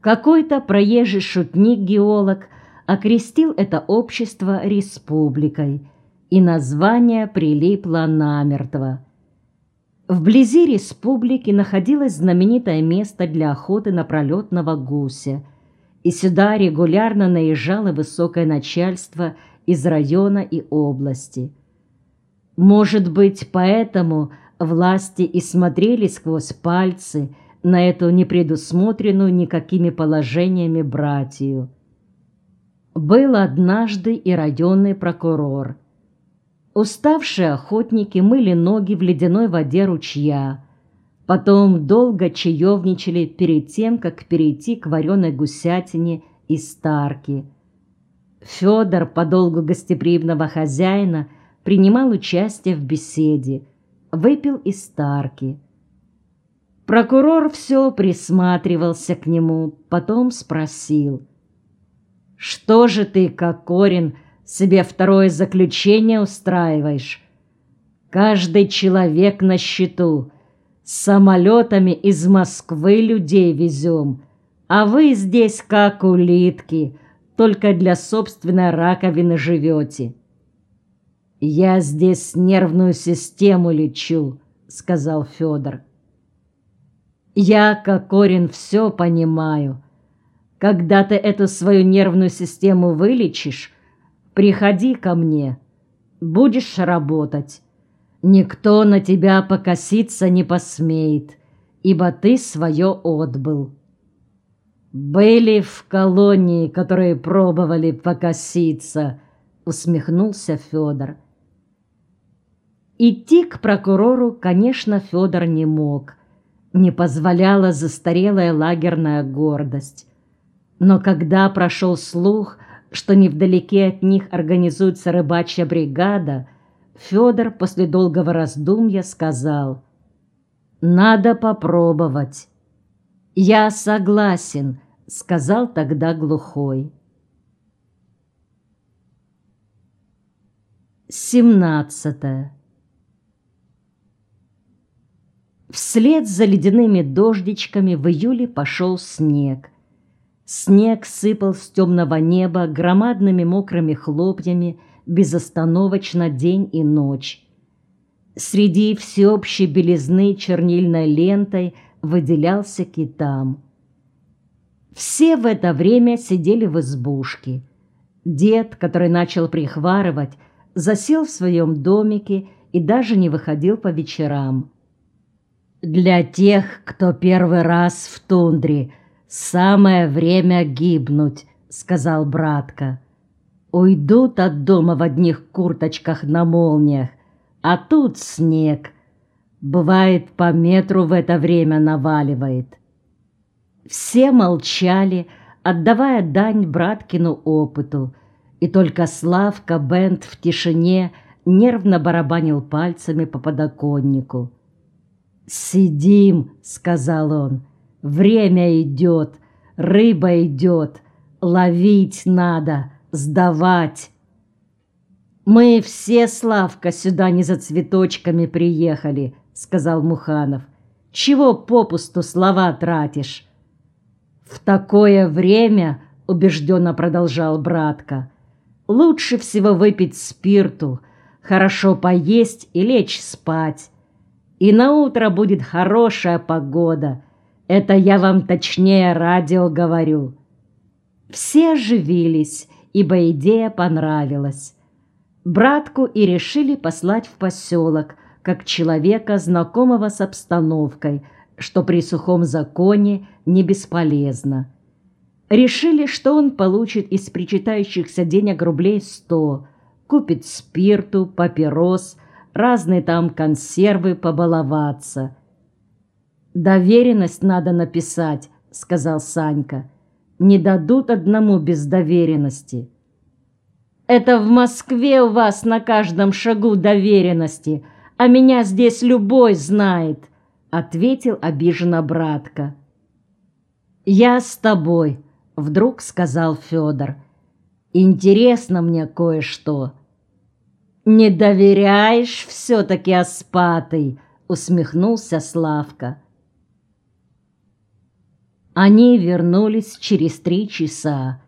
Какой-то проезжий шутник-геолог окрестил это общество республикой, и название прилипло намертво. Вблизи республики находилось знаменитое место для охоты на пролетного гуся, и сюда регулярно наезжало высокое начальство из района и области. Может быть, поэтому власти и смотрели сквозь пальцы на эту непредусмотренную никакими положениями братью. Был однажды и районный прокурор. Уставшие охотники мыли ноги в ледяной воде ручья, потом долго чаевничали перед тем, как перейти к вареной гусятине и старки. Федор, по долгу гостеприимного хозяина, принимал участие в беседе, выпил из старки – Прокурор все присматривался к нему, потом спросил. «Что же ты, как Корин, себе второе заключение устраиваешь? Каждый человек на счету. Самолетами из Москвы людей везем, а вы здесь как улитки, только для собственной раковины живете». «Я здесь нервную систему лечу», — сказал Федор. Я, как Корин, все понимаю. Когда ты эту свою нервную систему вылечишь, приходи ко мне. Будешь работать. Никто на тебя покоситься не посмеет, ибо ты свое отбыл. Были в колонии, которые пробовали покоситься, усмехнулся Федор. Идти к прокурору, конечно, Федор не мог не позволяла застарелая лагерная гордость. Но когда прошел слух, что невдалеке от них организуется рыбачья бригада, Федор после долгого раздумья сказал «Надо попробовать». «Я согласен», — сказал тогда глухой. Семнадцатое. Вслед за ледяными дождичками в июле пошел снег. Снег сыпал с темного неба громадными мокрыми хлопьями безостановочно день и ночь. Среди всеобщей белизны чернильной лентой выделялся китам. Все в это время сидели в избушке. Дед, который начал прихварывать, засел в своем домике и даже не выходил по вечерам. Для тех, кто первый раз в тундре, самое время гибнуть, сказал братка. Уйдут от дома в одних курточках на молниях, а тут снег. Бывает, по метру в это время наваливает. Все молчали, отдавая дань браткину опыту, и только Славка Бент в тишине нервно барабанил пальцами по подоконнику. «Сидим», — сказал он, — «время идет, рыба идет, ловить надо, сдавать». «Мы все, Славка, сюда не за цветочками приехали», — сказал Муханов. «Чего попусту слова тратишь?» «В такое время», — убежденно продолжал братка, — «лучше всего выпить спирту, хорошо поесть и лечь спать. И на утро будет хорошая погода. Это я вам точнее радио говорю. Все оживились, ибо идея понравилась. Братку и решили послать в поселок, как человека, знакомого с обстановкой, что при сухом законе не бесполезно. Решили, что он получит из причитающихся денег рублей сто, купит спирту, папирос – разные там консервы побаловаться. «Доверенность надо написать», — сказал Санька. «Не дадут одному без доверенности». «Это в Москве у вас на каждом шагу доверенности, а меня здесь любой знает», — ответил обиженно братка. «Я с тобой», — вдруг сказал Федор. «Интересно мне кое-что». «Не доверяешь все-таки Аспатой?» — усмехнулся Славка. Они вернулись через три часа,